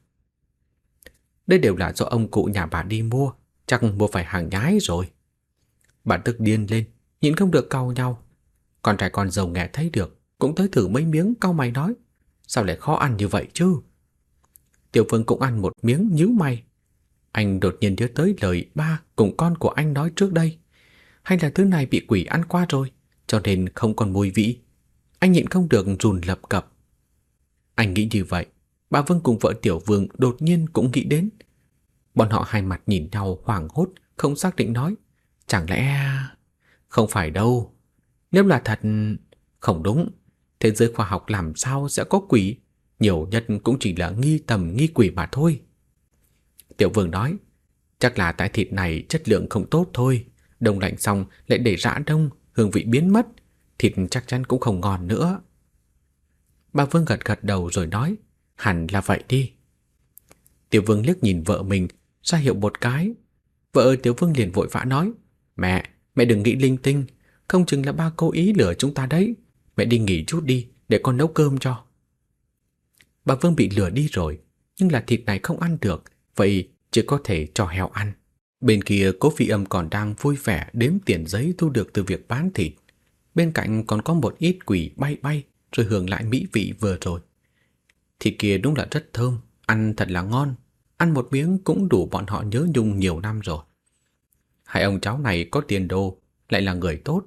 Đây đều là do ông cụ nhà bà đi mua, chắc mua phải hàng nhái rồi. Bà tức điên lên, nhìn không được cau nhau. Con trai con giàu nghe thấy được, cũng tới thử mấy miếng cau mày nói. Sao lại khó ăn như vậy chứ? Tiểu Vương cũng ăn một miếng nhíu mày. Anh đột nhiên nhớ tới lời ba cùng con của anh nói trước đây. Hay là thứ này bị quỷ ăn qua rồi, cho nên không còn mùi vị. Anh nhịn không được rùn lập cập. Anh nghĩ như vậy, bà Vương cùng vợ Tiểu Vương đột nhiên cũng nghĩ đến. Bọn họ hai mặt nhìn nhau hoảng hốt, không xác định nói. Chẳng lẽ... Không phải đâu. Nếu là thật... Không đúng. Thế giới khoa học làm sao sẽ có quỷ? Nhiều nhất cũng chỉ là nghi tầm nghi quỷ mà thôi. Tiểu vương nói, chắc là tại thịt này chất lượng không tốt thôi. Đông lạnh xong lại để rã đông, hương vị biến mất. Thịt chắc chắn cũng không ngon nữa. Bà Vương gật gật đầu rồi nói, hẳn là vậy đi. Tiểu Vương liếc nhìn vợ mình, ra hiệu một cái. Vợ Tiểu Vương liền vội vã nói, mẹ, mẹ đừng nghĩ linh tinh, không chừng là ba cố ý lừa chúng ta đấy. Mẹ đi nghỉ chút đi, để con nấu cơm cho. Bà Vương bị lừa đi rồi, nhưng là thịt này không ăn được, vậy chỉ có thể cho heo ăn. Bên kia cố phi âm còn đang vui vẻ đếm tiền giấy thu được từ việc bán thịt. Bên cạnh còn có một ít quỷ bay bay rồi hưởng lại mỹ vị vừa rồi. Thịt kia đúng là rất thơm, ăn thật là ngon. Ăn một miếng cũng đủ bọn họ nhớ nhung nhiều năm rồi. Hai ông cháu này có tiền đồ, lại là người tốt,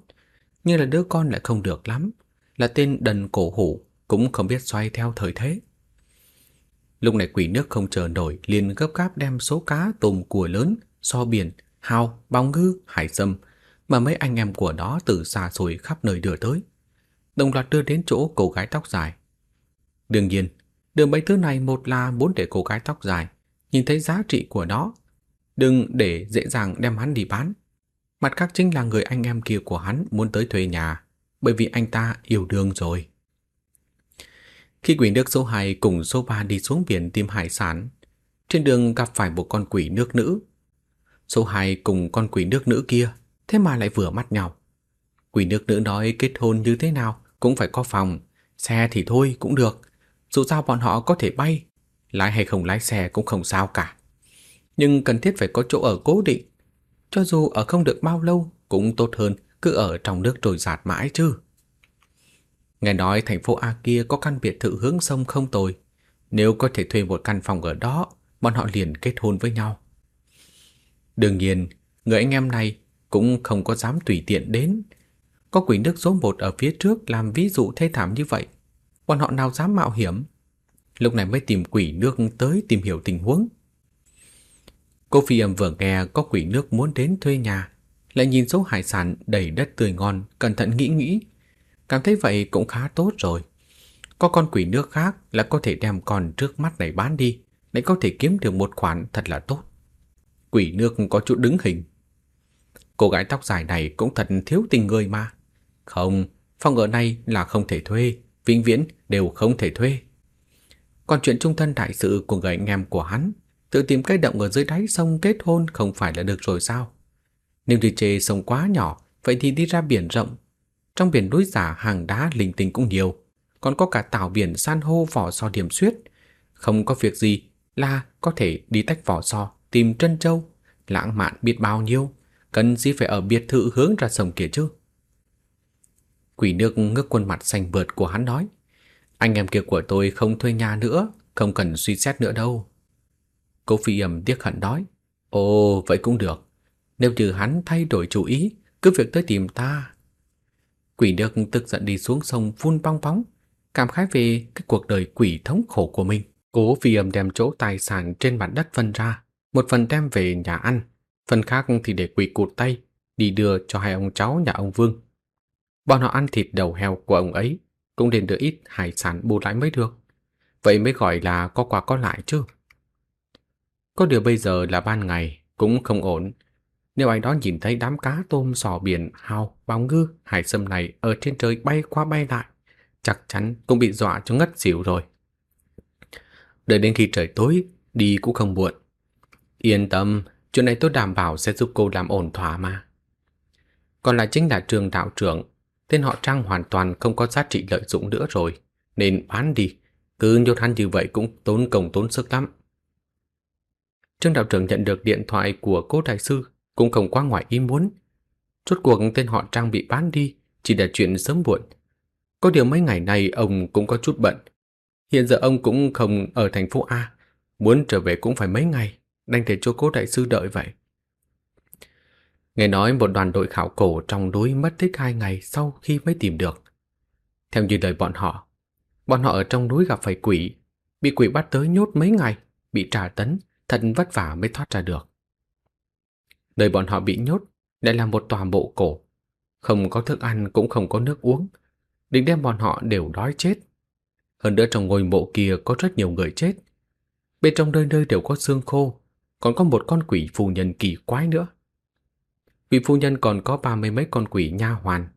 nhưng là đứa con lại không được lắm, là tên đần cổ hủ, cũng không biết xoay theo thời thế. Lúc này quỷ nước không chờ nổi liền gấp gáp đem số cá tôm cua lớn, so biển, hào, bóng ngư, hải sâm mà mấy anh em của nó từ xa xôi khắp nơi đưa tới. Đồng loạt đưa đến chỗ cô gái tóc dài. Đương nhiên, đưa mấy thứ này một là muốn để cô gái tóc dài nhìn thấy giá trị của nó, đừng để dễ dàng đem hắn đi bán. Mặt khác chính là người anh em kia của hắn muốn tới thuê nhà, bởi vì anh ta yêu đương rồi. Khi quỷ nước số 2 cùng số 3 đi xuống biển tìm hải sản, trên đường gặp phải một con quỷ nước nữ. Số 2 cùng con quỷ nước nữ kia, thế mà lại vừa mắt nhau. Quỷ nước nữ nói kết hôn như thế nào cũng phải có phòng, xe thì thôi cũng được. Dù sao bọn họ có thể bay, lái hay không lái xe cũng không sao cả. Nhưng cần thiết phải có chỗ ở cố định. Cho dù ở không được bao lâu cũng tốt hơn cứ ở trong nước trôi giạt mãi chứ. Nghe nói thành phố A kia có căn biệt thự hướng sông không tồi. Nếu có thể thuê một căn phòng ở đó, bọn họ liền kết hôn với nhau. Đương nhiên, người anh em này cũng không có dám tùy tiện đến. Có quỷ nước số một ở phía trước làm ví dụ thê thảm như vậy. Bọn họ nào dám mạo hiểm. Lúc này mới tìm quỷ nước tới tìm hiểu tình huống. Cô phi âm vừa nghe có quỷ nước muốn đến thuê nhà, lại nhìn số hải sản đầy đất tươi ngon, cẩn thận nghĩ nghĩ, Cảm thấy vậy cũng khá tốt rồi. Có con quỷ nước khác là có thể đem con trước mắt này bán đi, lại có thể kiếm được một khoản thật là tốt. Quỷ nước có chút đứng hình. Cô gái tóc dài này cũng thật thiếu tình người mà. Không, phòng ở này là không thể thuê, vĩnh viễn đều không thể thuê. Còn chuyện trung thân đại sự của người anh em của hắn, tự tìm cái động ở dưới đáy sông kết hôn không phải là được rồi sao? Nếu đi chê sông quá nhỏ, vậy thì đi ra biển rộng, trong biển núi giả hàng đá linh tinh cũng nhiều, còn có cả tảo biển san hô vỏ sò điểm xuyết. Không có việc gì là có thể đi tách vỏ sò, tìm trân châu, lãng mạn biết bao nhiêu, cần gì phải ở biệt thự hướng ra sông kia chứ. Quỷ nước ngước khuôn mặt xanh vượt của hắn nói, anh em kia của tôi không thuê nhà nữa, không cần suy xét nữa đâu. Cô phi ẩm tiếc hận nói, ồ vậy cũng được, nếu như hắn thay đổi chủ ý, cứ việc tới tìm ta, Quỷ nước tức giận đi xuống sông phun bong bóng, cảm khái về cái cuộc đời quỷ thống khổ của mình. Cố phi âm đem chỗ tài sản trên mặt đất phân ra, một phần đem về nhà ăn, phần khác thì để quỷ cụt tay, đi đưa cho hai ông cháu nhà ông Vương. Bọn họ ăn thịt đầu heo của ông ấy, cũng nên đưa ít hải sản bù lại mới được. Vậy mới gọi là có quà có lại chứ. Có điều bây giờ là ban ngày, cũng không ổn, nếu ai đó nhìn thấy đám cá tôm sò biển, hào, bào ngư, hải sâm này ở trên trời bay qua bay lại, chắc chắn cũng bị dọa cho ngất xỉu rồi. Đợi đến khi trời tối, đi cũng không muộn. Yên tâm, Chuyện này tôi đảm bảo sẽ giúp cô làm ổn thỏa mà. Còn lại chính là trường đạo trưởng, tên họ Trang hoàn toàn không có giá trị lợi dụng nữa rồi, nên bán đi, cứ nhốt hắn như vậy cũng tốn công tốn sức lắm. Trương đạo trưởng nhận được điện thoại của cô đại sư cũng không quá ngoài ý muốn. Rốt cuộc tên họ Trang bị bán đi chỉ là chuyện sớm muộn. Có điều mấy ngày nay ông cũng có chút bận. Hiện giờ ông cũng không ở thành phố A, muốn trở về cũng phải mấy ngày, đành để cho cố đại sư đợi vậy. Nghe nói một đoàn đội khảo cổ trong núi mất tích hai ngày sau khi mới tìm được. Theo như lời bọn họ, bọn họ ở trong núi gặp phải quỷ, bị quỷ bắt tới nhốt mấy ngày, bị trả tấn, thật vất vả mới thoát ra được. Nơi bọn họ bị nhốt lại là một tòa mộ cổ, không có thức ăn cũng không có nước uống, định đem bọn họ đều đói chết. Hơn nữa trong ngôi mộ kia có rất nhiều người chết. Bên trong nơi nơi đều có xương khô, còn có một con quỷ phù nhân kỳ quái nữa vị phu nhân còn có ba mươi mấy con quỷ nha hoàn,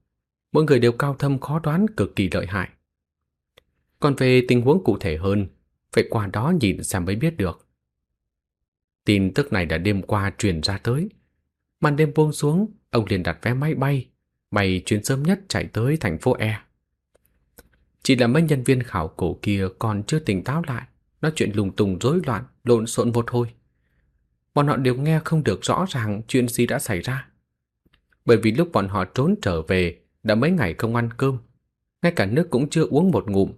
mỗi người đều cao thâm khó đoán cực kỳ lợi hại. Còn về tình huống cụ thể hơn, phải qua đó nhìn xem mới biết được. Tin tức này đã đêm qua truyền ra tới. Màn đêm buông xuống, ông liền đặt vé máy bay, bay chuyến sớm nhất chạy tới thành phố E. Chỉ là mấy nhân viên khảo cổ kia còn chưa tỉnh táo lại, nói chuyện lùng tùng rối loạn, lộn xộn một hồi. Bọn họ đều nghe không được rõ ràng chuyện gì đã xảy ra. Bởi vì lúc bọn họ trốn trở về đã mấy ngày không ăn cơm, ngay cả nước cũng chưa uống một ngụm,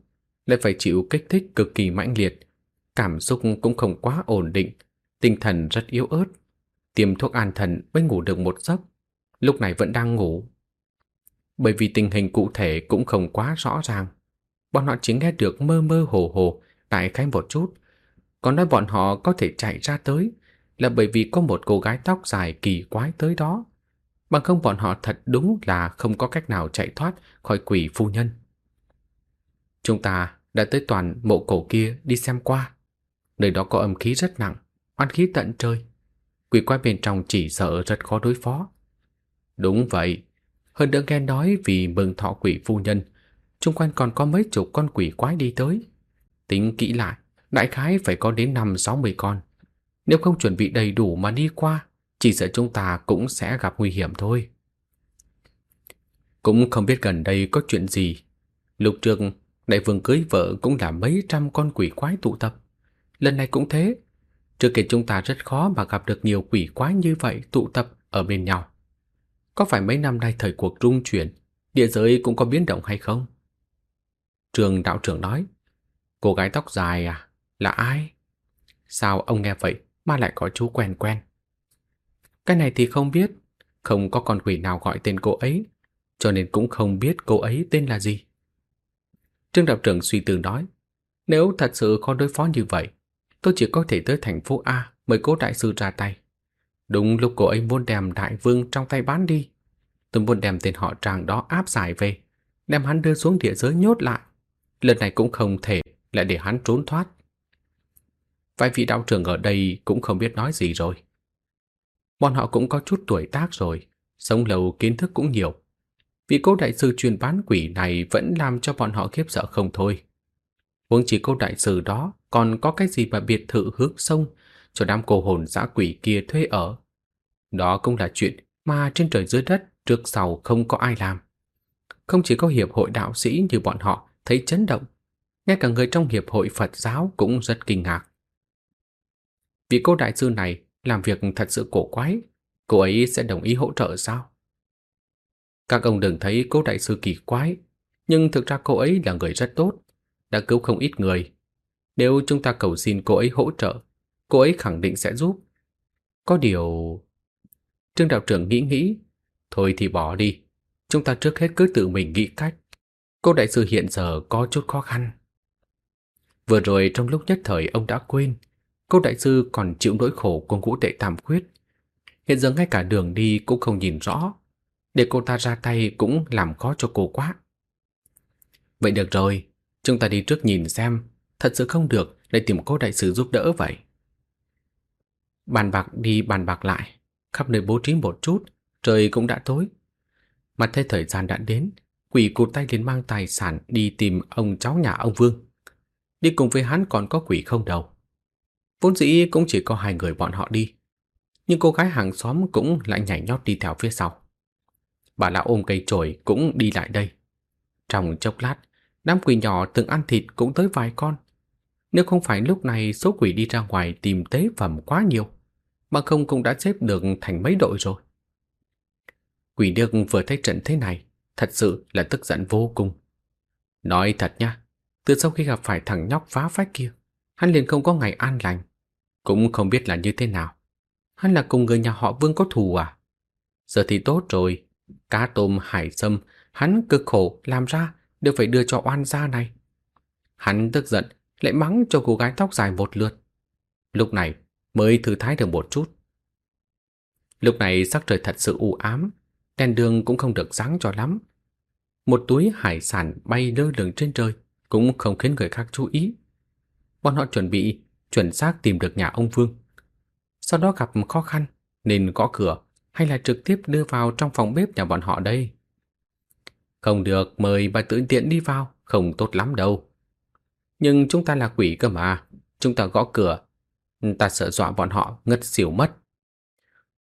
lại phải chịu kích thích cực kỳ mãnh liệt, cảm xúc cũng không quá ổn định, tinh thần rất yếu ớt. Tiêm thuốc an thần mới ngủ được một giấc, lúc này vẫn đang ngủ. Bởi vì tình hình cụ thể cũng không quá rõ ràng, bọn họ chỉ nghe được mơ mơ hồ hồ, tại khái một chút. Còn nói bọn họ có thể chạy ra tới là bởi vì có một cô gái tóc dài kỳ quái tới đó. Bằng không bọn họ thật đúng là không có cách nào chạy thoát khỏi quỷ phu nhân. Chúng ta đã tới toàn mộ cổ kia đi xem qua. Nơi đó có âm khí rất nặng, oan khí tận trời. Quỷ quái bên trong chỉ sợ rất khó đối phó. Đúng vậy. Hơn nữa nghe nói vì mừng thọ quỷ phu nhân, chung quanh còn có mấy chục con quỷ quái đi tới. Tính kỹ lại, đại khái phải có đến năm sáu mươi con. Nếu không chuẩn bị đầy đủ mà đi qua, chỉ sợ chúng ta cũng sẽ gặp nguy hiểm thôi. Cũng không biết gần đây có chuyện gì. Lục trường, đại vương cưới vợ cũng là mấy trăm con quỷ quái tụ tập. Lần này cũng thế. Trước kia chúng ta rất khó mà gặp được nhiều quỷ quái như vậy tụ tập ở bên nhau. Có phải mấy năm nay thời cuộc rung chuyển, địa giới cũng có biến động hay không? Trường đạo trưởng nói, cô gái tóc dài à, là ai? Sao ông nghe vậy mà lại có chú quen quen? Cái này thì không biết, không có con quỷ nào gọi tên cô ấy, cho nên cũng không biết cô ấy tên là gì. Trương đạo trưởng suy tư nói, nếu thật sự khó đối phó như vậy, tôi chỉ có thể tới thành phố A mời cố đại sư ra tay. Đúng lúc cô ấy muốn đem đại vương trong tay bán đi. Tôi muốn đem tên họ tràng đó áp giải về, đem hắn đưa xuống địa giới nhốt lại. Lần này cũng không thể lại để hắn trốn thoát. Vài vị đạo trưởng ở đây cũng không biết nói gì rồi. Bọn họ cũng có chút tuổi tác rồi, sống lâu kiến thức cũng nhiều. Vị cô đại sư truyền bán quỷ này vẫn làm cho bọn họ khiếp sợ không thôi. Huống chỉ cô đại sư đó còn có cái gì mà biệt thự hướng sông cho đám cô hồn dã quỷ kia thuê ở. Đó cũng là chuyện mà trên trời dưới đất trước sau không có ai làm. Không chỉ có hiệp hội đạo sĩ như bọn họ thấy chấn động, ngay cả người trong hiệp hội Phật giáo cũng rất kinh ngạc. Vị cô đại sư này làm việc thật sự cổ quái, cô ấy sẽ đồng ý hỗ trợ sao? Các ông đừng thấy cô đại sư kỳ quái, nhưng thực ra cô ấy là người rất tốt, đã cứu không ít người. Nếu chúng ta cầu xin cô ấy hỗ trợ, cô ấy khẳng định sẽ giúp. Có điều... Trương đạo trưởng nghĩ nghĩ, thôi thì bỏ đi, chúng ta trước hết cứ tự mình nghĩ cách. Cô đại sư hiện giờ có chút khó khăn. Vừa rồi trong lúc nhất thời ông đã quên, cô đại sư còn chịu nỗi khổ của ngũ tệ tam khuyết. Hiện giờ ngay cả đường đi cũng không nhìn rõ, để cô ta ra tay cũng làm khó cho cô quá. Vậy được rồi, chúng ta đi trước nhìn xem, thật sự không được để tìm cô đại sư giúp đỡ vậy. Bàn bạc đi bàn bạc lại, khắp nơi bố trí một chút, trời cũng đã tối. Mà thấy thời gian đã đến, quỷ cụt tay liền mang tài sản đi tìm ông cháu nhà ông Vương. Đi cùng với hắn còn có quỷ không đầu. Vốn dĩ cũng chỉ có hai người bọn họ đi. nhưng cô gái hàng xóm cũng lại nhảy nhót đi theo phía sau. Bà lão ôm cây chổi cũng đi lại đây. Trong chốc lát, đám quỷ nhỏ từng ăn thịt cũng tới vài con. Nếu không phải lúc này số quỷ đi ra ngoài tìm tế phẩm quá nhiều, mà không cũng đã xếp được thành mấy đội rồi. Quỷ điếc vừa thấy trận thế này, thật sự là tức giận vô cùng. Nói thật nha, từ sau khi gặp phải thằng nhóc phá phách kia, hắn liền không có ngày an lành. Cũng không biết là như thế nào. Hắn là cùng người nhà họ Vương có thù à? Giờ thì tốt rồi, cá tôm hải sâm, hắn cực khổ làm ra đều phải đưa cho oan gia này. Hắn tức giận, lại mắng cho cô gái tóc dài một lượt. Lúc này mới thư thái được một chút. Lúc này sắc trời thật sự u ám, đèn đường cũng không được sáng cho lắm. Một túi hải sản bay lơ lửng trên trời cũng không khiến người khác chú ý. Bọn họ chuẩn bị chuẩn xác tìm được nhà ông Vương. Sau đó gặp khó khăn nên gõ cửa hay là trực tiếp đưa vào trong phòng bếp nhà bọn họ đây. Không được, mời bà tự tiện đi vào, không tốt lắm đâu. Nhưng chúng ta là quỷ cơ mà, chúng ta gõ cửa, ta sợ dọa bọn họ ngất xỉu mất.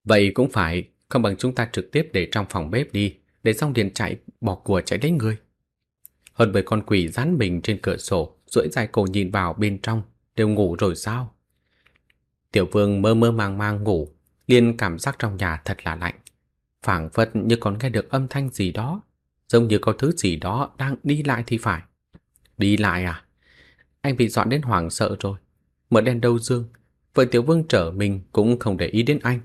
Vậy cũng phải, không bằng chúng ta trực tiếp để trong phòng bếp đi, để xong điện chạy, bỏ của chạy lấy người. Hơn bởi con quỷ dán mình trên cửa sổ, duỗi dài cổ nhìn vào bên trong, đều ngủ rồi sao? Tiểu vương mơ mơ màng màng ngủ, liền cảm giác trong nhà thật là lạnh. phảng phất như còn nghe được âm thanh gì đó, giống như có thứ gì đó đang đi lại thì phải. Đi lại à? Anh bị dọn đến hoảng sợ rồi. Mở đèn đâu dương, vậy Tiểu Vương trở mình cũng không để ý đến anh.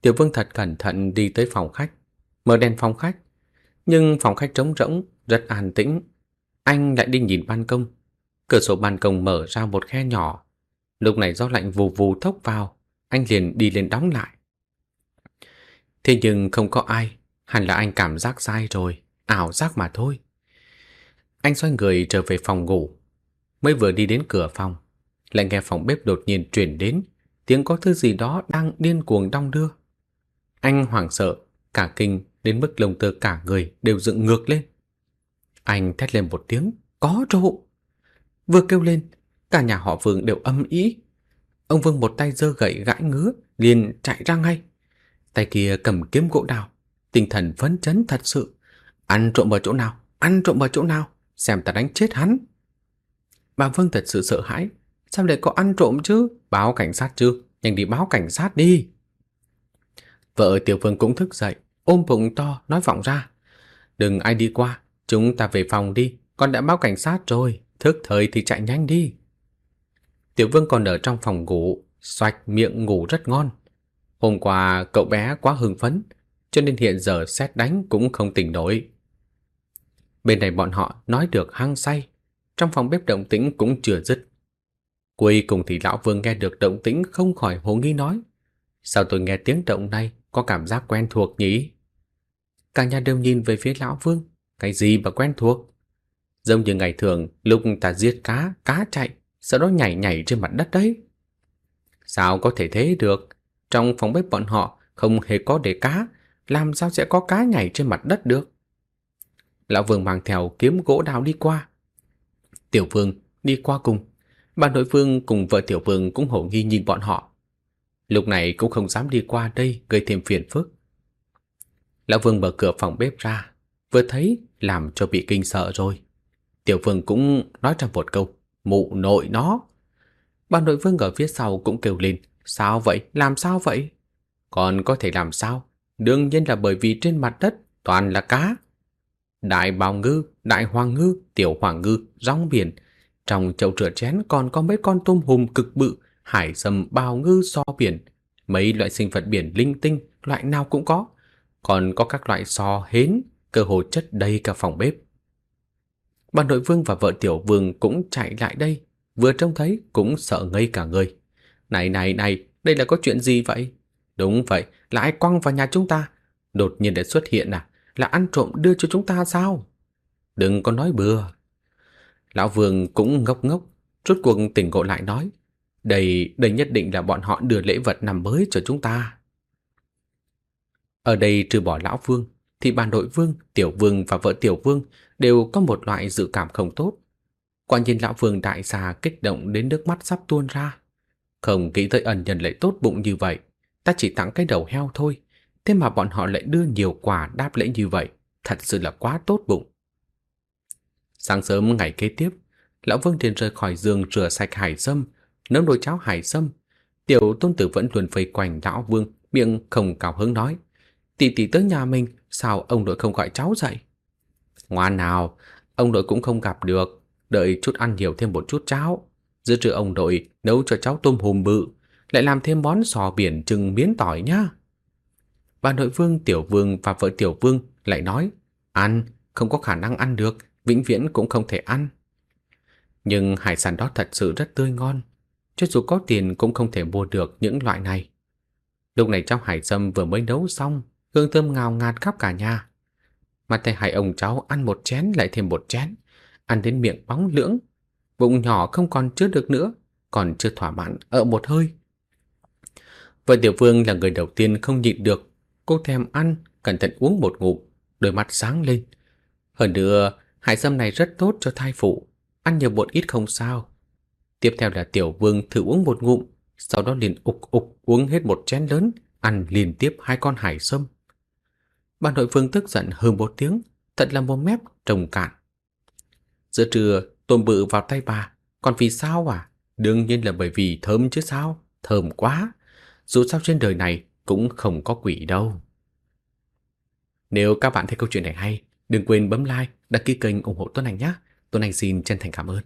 Tiểu Vương thật cẩn thận đi tới phòng khách, mở đèn phòng khách. Nhưng phòng khách trống rỗng, rất an tĩnh. Anh lại đi nhìn ban công. Cửa sổ ban công mở ra một khe nhỏ. Lúc này gió lạnh vù vù thốc vào, anh liền đi lên đóng lại. Thế nhưng không có ai, hẳn là anh cảm giác sai rồi, ảo giác mà thôi. Anh xoay người trở về phòng ngủ, mới vừa đi đến cửa phòng, lại nghe phòng bếp đột nhiên truyền đến tiếng có thứ gì đó đang điên cuồng đong đưa. Anh hoảng sợ, cả kinh đến mức lồng tơ cả người đều dựng ngược lên. Anh thét lên một tiếng, có trộm. Vừa kêu lên, cả nhà họ Vương đều âm ý. Ông Vương một tay giơ gậy gãi ngứa, liền chạy ra ngay. Tay kia cầm kiếm gỗ đào, tinh thần phấn chấn thật sự. Ăn trộm vào chỗ nào, ăn trộm vào chỗ nào, xem ta đánh chết hắn. Bà Vương thật sự sợ hãi, sao lại có ăn trộm chứ, báo cảnh sát chứ, nhanh đi báo cảnh sát đi. Vợ Tiểu Vương cũng thức dậy, ôm bụng to nói vọng ra. Đừng ai đi qua, chúng ta về phòng đi, con đã báo cảnh sát rồi, thức thời thì chạy nhanh đi. Tiểu Vương còn ở trong phòng ngủ, xoạch miệng ngủ rất ngon. Hôm qua cậu bé quá hưng phấn, cho nên hiện giờ xét đánh cũng không tỉnh nổi. Bên này bọn họ nói được hăng say, trong phòng bếp động tĩnh cũng chưa dứt. Cuối cùng thì lão Vương nghe được động tĩnh không khỏi hồ nghi nói. Sao tôi nghe tiếng động này có cảm giác quen thuộc nhỉ? Cả nhà đều nhìn về phía lão Vương, cái gì mà quen thuộc? Giống như ngày thường lúc ta giết cá, cá chạy, sau đó nhảy nhảy trên mặt đất đấy. Sao có thể thế được? Trong phòng bếp bọn họ không hề có để cá, làm sao sẽ có cá nhảy trên mặt đất được? Lão Vương mang theo kiếm gỗ đào đi qua. Tiểu Vương đi qua cùng. Bà nội Vương cùng vợ Tiểu Vương cũng hổ nghi nhìn bọn họ. Lúc này cũng không dám đi qua đây gây thêm phiền phức. Lão Vương mở cửa phòng bếp ra, vừa thấy làm cho bị kinh sợ rồi. Tiểu Vương cũng nói ra một câu, mụ nội nó. Bà nội Vương ở phía sau cũng kêu lên, sao vậy, làm sao vậy? Còn có thể làm sao? Đương nhiên là bởi vì trên mặt đất toàn là cá. Đại bào ngư, đại hoàng ngư, tiểu hoàng ngư, rong biển. Trong chậu rửa chén còn có mấy con tôm hùm cực bự, hải sâm, bào ngư, so biển. Mấy loại sinh vật biển linh tinh, loại nào cũng có. Còn có các loại so hến, cơ hồ chất đầy cả phòng bếp. Bà nội vương và vợ tiểu vương cũng chạy lại đây, vừa trông thấy cũng sợ ngây cả người. Này này này, đây là có chuyện gì vậy? Đúng vậy, là ai quăng vào nhà chúng ta? Đột nhiên lại xuất hiện à? Là ăn trộm đưa cho chúng ta sao? Đừng có nói bừa. Lão Vương cũng ngốc ngốc, rốt cuộc tỉnh ngộ lại nói. Đây, đây nhất định là bọn họ đưa lễ vật năm mới cho chúng ta. Ở đây trừ bỏ Lão Vương, thì bà nội Vương, Tiểu Vương và vợ Tiểu Vương đều có một loại dự cảm không tốt. Quả nhìn Lão Vương đại gia kích động đến nước mắt sắp tuôn ra. Không nghĩ tới ẩn nhân lại tốt bụng như vậy, ta chỉ tặng cái đầu heo thôi, thế mà bọn họ lại đưa nhiều quà đáp lễ như vậy, thật sự là quá tốt bụng. Sáng sớm ngày kế tiếp, Lão Vương liền rời khỏi giường rửa sạch hải sâm, nấu nồi cháo hải sâm. Tiểu tôn tử vẫn luôn vây quanh Lão Vương, miệng không cao hứng nói. Tỷ tỷ tới nhà mình, sao ông nội không gọi cháu dậy? Ngoan nào, ông nội cũng không gặp được, đợi chút ăn nhiều thêm một chút cháo. Giữa trưa ông nội nấu cho cháu tôm hùm bự, lại làm thêm món sò biển trừng miến tỏi nhá. Bà nội vương, tiểu vương và vợ tiểu vương lại nói, ăn, không có khả năng ăn được, vĩnh viễn cũng không thể ăn. Nhưng hải sản đó thật sự rất tươi ngon, cho dù có tiền cũng không thể mua được những loại này. Lúc này trong hải sâm vừa mới nấu xong, hương thơm ngào ngạt khắp cả nhà. Mà thấy hai ông cháu ăn một chén lại thêm một chén, ăn đến miệng bóng lưỡng, bụng nhỏ không còn chứa được nữa, còn chưa thỏa mãn ở một hơi. Vợ Tiểu Vương là người đầu tiên không nhịn được, cô thèm ăn, cẩn thận uống một ngụm, đôi mắt sáng lên. Hơn nữa, hải sâm này rất tốt cho thai phụ, ăn nhiều một ít không sao. Tiếp theo là Tiểu Vương thử uống một ngụm, sau đó liền ục ục uống hết một chén lớn, ăn liên tiếp hai con hải sâm. Bà nội phương tức giận hơn một tiếng, thật là một mép trồng cạn. Giữa trưa, tôm bự vào tay bà, còn vì sao à? Đương nhiên là bởi vì thơm chứ sao, thơm quá. Dù sao trên đời này cũng không có quỷ đâu. Nếu các bạn thấy câu chuyện này hay, đừng quên bấm like, đăng ký kênh ủng hộ Tuấn Anh nhé. Tuấn Anh xin chân thành cảm ơn.